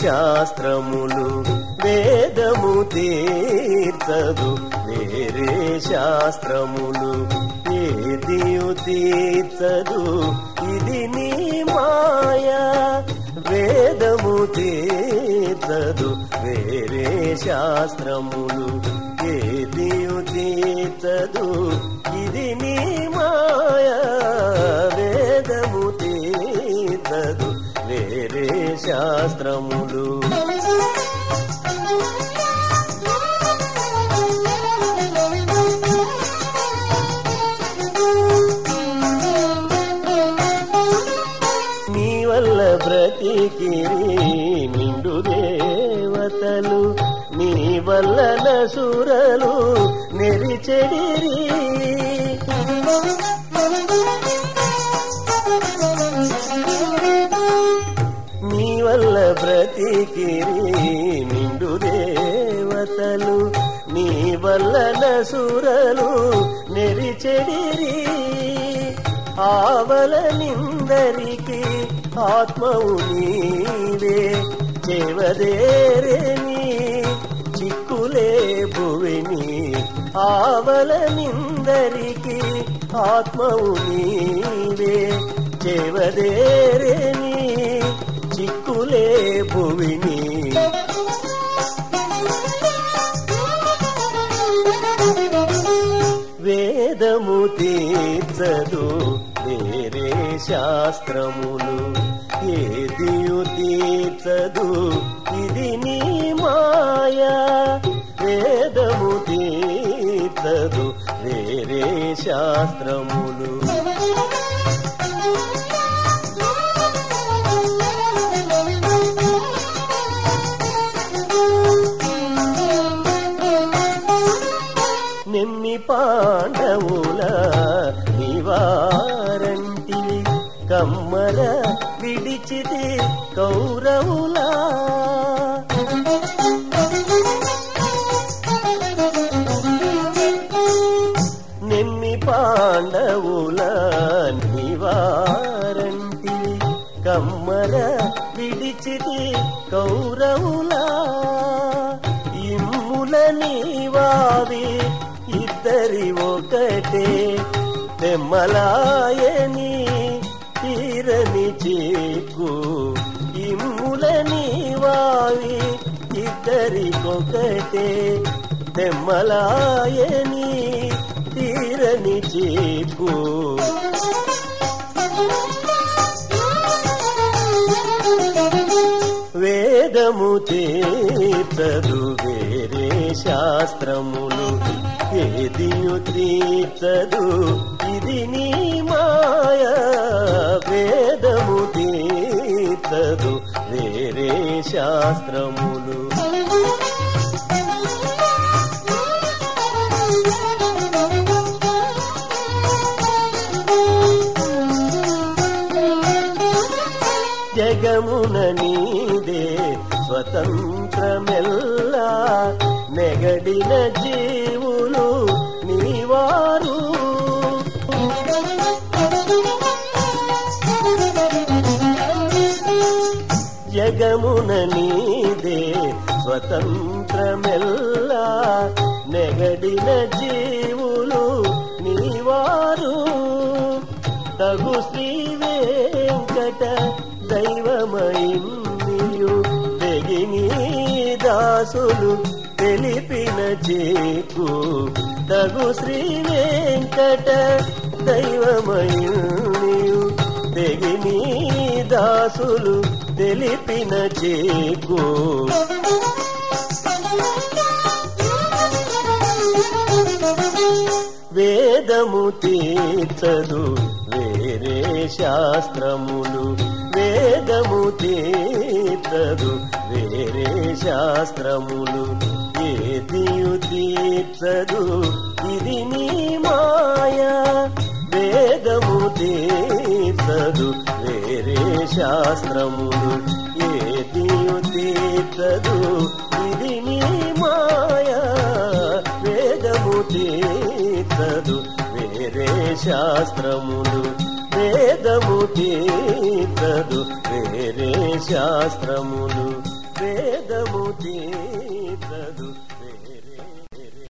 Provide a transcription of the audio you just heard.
శాస్త్రములు వేదము తీర్చదు వేరే శాస్త్రములు ఏదియు తీర్చదు ఇది నీ మాయా వేదము తీర్చదు వేరే శాస్త్రములు ఏదియు తీర్చదు ఇది నీ మాయా వేదము తీర్చదు వేరే శాస్త్రములు. నీ వల్ల బ్రతికిరి నిండు దేవతలు నీ వల్ల నసురలు నెరిచెడిరి. బ్రతికిరి నిండు దేవతలు నీ వల్లన సురలు నెరిచెడిరి ఆవల నిందరికి ఆత్మవు నీవే చెవదేరేని చిక్కులే భువిని ఆవల నిందరికి ఆత్మవు నీవే చెవదేరేని భువిని వేదము తీర్చదు వేరే శాస్త్రములు. ఏదియు తీర్చదు ఇది నీ మాయా. వేదము తీర్చదు వేరే శాస్త్రములు. నిమ్మి పాండవుల నివారంటి కమ్మర విడిచిది కౌరవులా. నిమ్మి పాండవుల నివారంటి కమ్మర విడిచిది కౌరవుల. ఇద్దరి ఒకటే తెమ్మలాయని తీరని చేకు. ఇమ్ములని వావి ఇద్దరికొకటే తెమ్మలాయని తీరని చేకు. వేదము తీర్చదు వేరే శాస్త్రములు ఏదియు తీర్చదు ఇది నీ మాయా వేదము తీర్చదు వేరే శాస్త్రములు. జగమున నీదే స్వతంత్రమెల్లా నెగడిన జీ జగమున నీదే స్వతంత్రమెల్లా నెగడిన జీవులు నీవారు. తగు శ్రీ వెంకట దైవమయు తెగిని దాసులు తెలిపిన చేకు. తగు శ్రీ వెంకట దైవమయు తెగిని దాసులు తెలిపిన చేకు. వేదము తీర్చదు వేరే శాస్త్రములు. వేదము తీర్చదు వేరే శాస్త్రములు. ఏదియు తీర్చదు ఇది నీ మా శాస్త్రములు ఏదియు తీర్చదు? ఇది నీ మాయా. వేదము తీర్చదు. వేరే శాస్త్రములు వేదము తీర్చదు. వేరే శాస్త్రములు వేదము తీర్చదు.